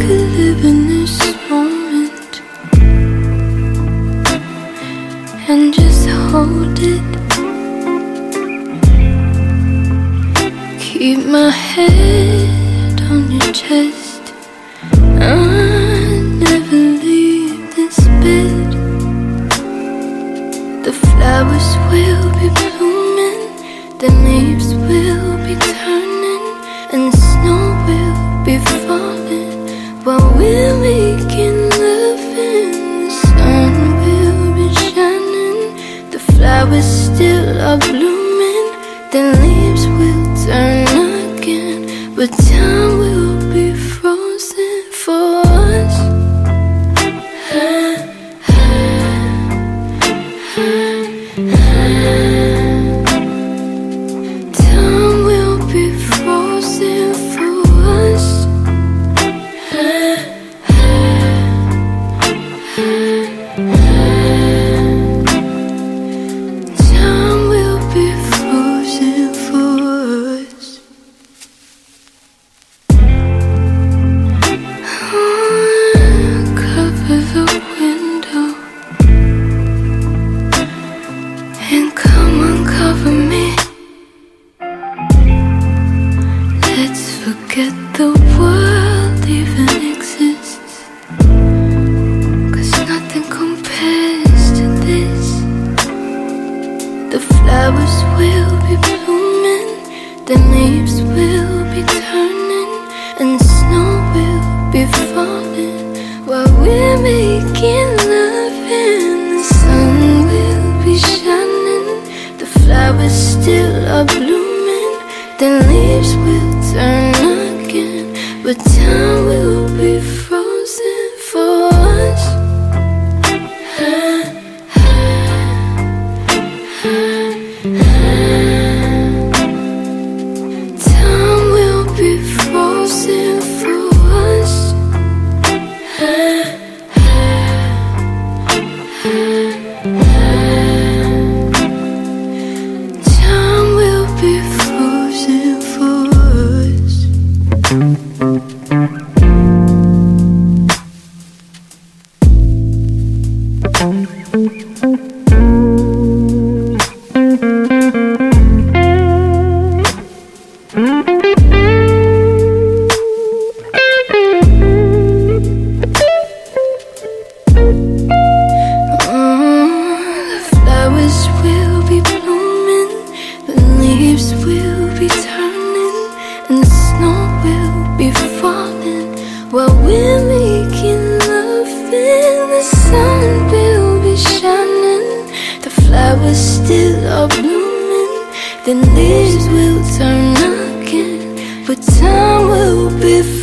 could live in this moment and just hold it. Keep my head on your chest. I never leave this bed. The flowers will be blooming, the leaves blooming, the leaves will turn again, but time will leaves will be turning, and snow will be falling while we're making love. And the sun will be shining, the flowers still are blooming, the leaves will turn again, but time will be frozen while we're making love. And the are blooming, the leaves will turn again, but time will be